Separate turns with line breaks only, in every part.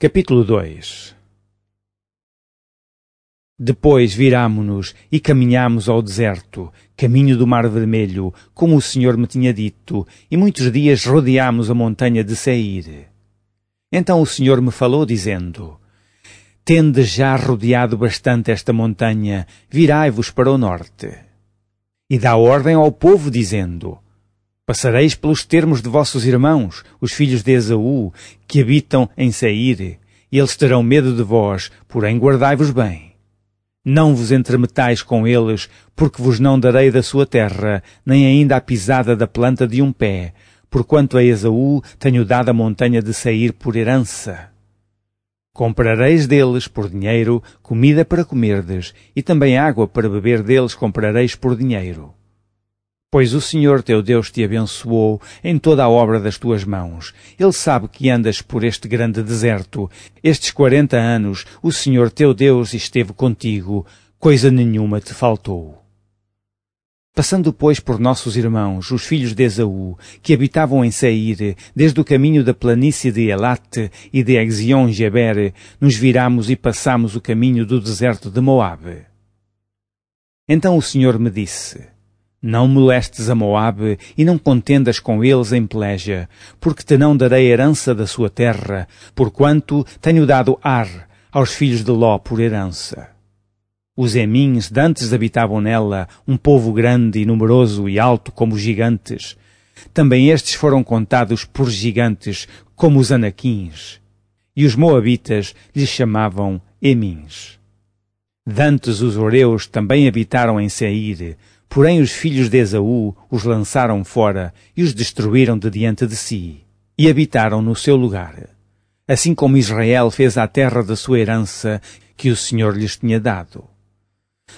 Capítulo 2 Depois virámo-nos e caminhámos ao deserto, caminho do Mar Vermelho, como o Senhor me tinha dito, e muitos dias rodeámos a montanha de Seir. Então o Senhor me falou, dizendo, Tende já rodeado bastante esta montanha, virai-vos para o norte. E dá ordem ao povo, dizendo, Passareis pelos termos de vossos irmãos, os filhos de Esaú, que habitam em Seir, e eles terão medo de vós, porém guardai-vos bem. Não vos entremetais com eles, porque vos não darei da sua terra, nem ainda a pisada da planta de um pé, porquanto a Esaú tenho dado a montanha de Seir por herança. Comprareis deles por dinheiro comida para comerdes, e também água para beber deles comprareis por dinheiro. Pois o Senhor teu Deus te abençoou em toda a obra das tuas mãos. Ele sabe que andas por este grande deserto. Estes quarenta anos o Senhor teu Deus esteve contigo, coisa nenhuma te faltou. Passando, pois, por nossos irmãos, os filhos de Esaú, que habitavam em Seir, desde o caminho da planície de Elate e de Exion-Geber, nos viramos e passamos o caminho do deserto de Moabe. Então o Senhor me disse, não molestes a Moabe e não contendas com eles em peleja, porque te não darei herança da sua terra, porquanto tenho dado Ar aos filhos de Ló por herança. Os Emins dantes habitavam nela, um povo grande e numeroso e alto como gigantes. Também estes foram contados por gigantes, como os Anaquins. E os Moabitas lhes chamavam Emins. Dantes os Oreus também habitaram em Seir, Porém os filhos de Esaú os lançaram fora e os destruíram de diante de si, e habitaram no seu lugar, assim como Israel fez à terra da sua herança que o Senhor lhes tinha dado.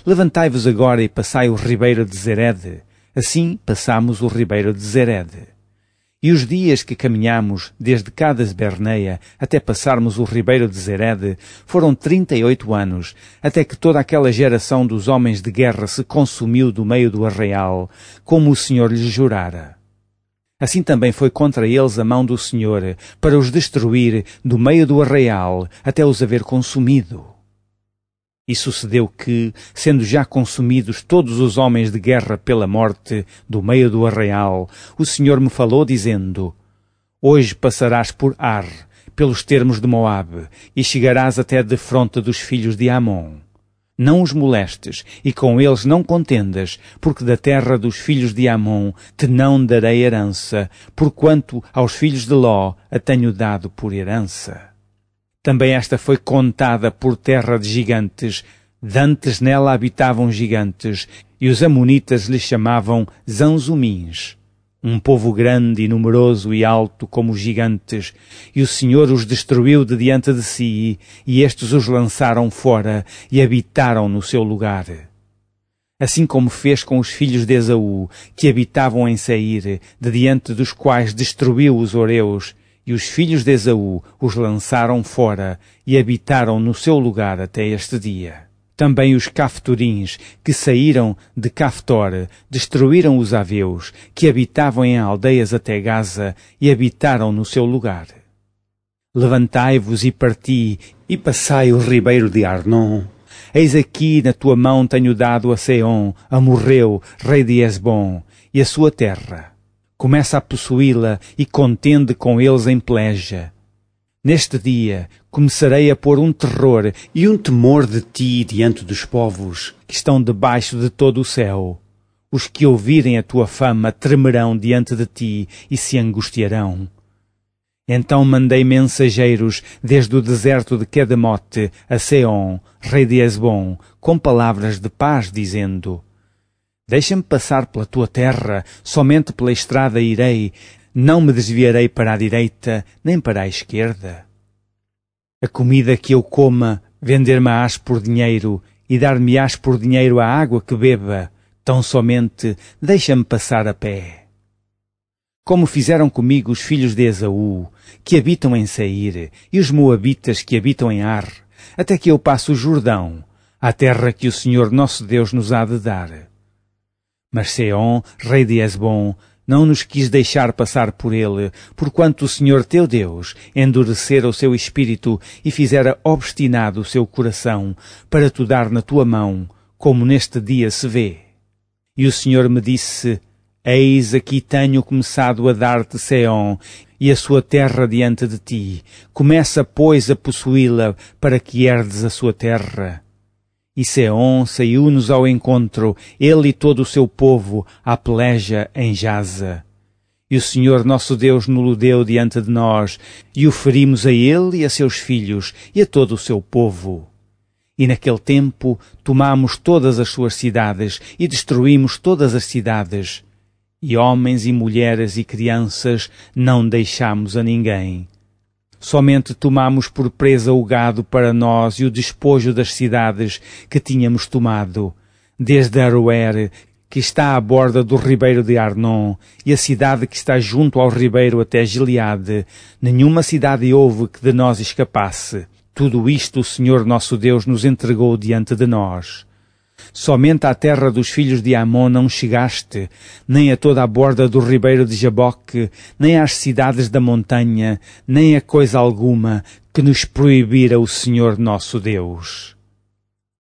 Levantai-vos agora e passai o ribeiro de Zered, assim passamos o ribeiro de Zered. E os dias que caminhamos desde Cades Berneia até passarmos o ribeiro de Zered foram trinta e oito anos, até que toda aquela geração dos homens de guerra se consumiu do meio do arraial, como o Senhor lhes jurara. Assim também foi contra eles a mão do Senhor, para os destruir do meio do arraial, até os haver consumido. E sucedeu que, sendo já consumidos todos os homens de guerra pela morte do meio do arraial, o Senhor me falou dizendo, Hoje passarás por Ar, pelos termos de Moabe, e chegarás até de fronte dos filhos de Amon. Não os molestes, e com eles não contendas, porque da terra dos filhos de Amon te não darei herança, porquanto aos filhos de Ló a tenho dado por herança. Também esta foi contada por terra de gigantes. Dantes nela habitavam gigantes, e os amonitas lhe chamavam Zanzumins. Um povo grande e numeroso e alto como os gigantes, e o Senhor os destruiu de diante de si, e estes os lançaram fora, e habitaram no seu lugar. Assim como fez com os filhos de Esaú, que habitavam em Seir, de diante dos quais destruiu os Oreus, e os filhos de Esaú os lançaram fora e habitaram no seu lugar até este dia. Também os Cafturins, que saíram de Caftor, destruíram os Aveus, que habitavam em aldeias até Gaza, e habitaram no seu lugar. Levantai-vos e parti, e passai o ribeiro de Arnon. Eis aqui na tua mão tenho dado a Seon, a Morreu, rei de Esbom, e a sua terra começa a possuí-la e contende com eles em pleja. Neste dia começarei a pôr um terror e um temor de ti diante dos povos que estão debaixo de todo o céu. Os que ouvirem a tua fama tremerão diante de ti e se angustiarão. Então mandei mensageiros desde o deserto de Kedemote a Seon, rei de Esbom, com palavras de paz, dizendo, Deixa-me passar pela tua terra, somente pela estrada irei, não me desviarei para a direita, nem para a esquerda. A comida que eu coma, vender-me-ás por dinheiro, e dar-me-ás por dinheiro a água que beba, tão somente deixa-me passar a pé. Como fizeram comigo os filhos de Esaú, que habitam em Seir, e os moabitas que habitam em Ar, até que eu passe o Jordão, a terra que o Senhor nosso Deus nos há de dar. Mas rei de Esbom, não nos quis deixar passar por ele, porquanto o Senhor teu Deus endurecera o seu espírito e fizera obstinado o seu coração, para te dar na tua mão, como neste dia se vê. E o Senhor me disse, Eis aqui tenho começado a dar-te Seom e a sua terra diante de ti. Começa, pois, a possuí-la para que herdes a sua terra. E Seom saiu-nos ao encontro, ele e todo o seu povo, à peleja em Jaza. E o Senhor nosso Deus nos deu diante de nós, e o ferimos a ele e a seus filhos, e a todo o seu povo. E naquele tempo tomamos todas as suas cidades, e destruímos todas as cidades, e homens e mulheres e crianças não deixamos a ninguém. Somente tomamos por presa o gado para nós e o despojo das cidades que tínhamos tomado, desde Aroer, que está à borda do ribeiro de Arnon, e a cidade que está junto ao ribeiro até Gileade. Nenhuma cidade houve que de nós escapasse. Tudo isto o Senhor nosso Deus nos entregou diante de nós. Somente à terra dos filhos de Amon não chegaste, nem a toda a borda do ribeiro de Jaboque, nem às cidades da montanha, nem a coisa alguma que nos proibira o Senhor nosso Deus.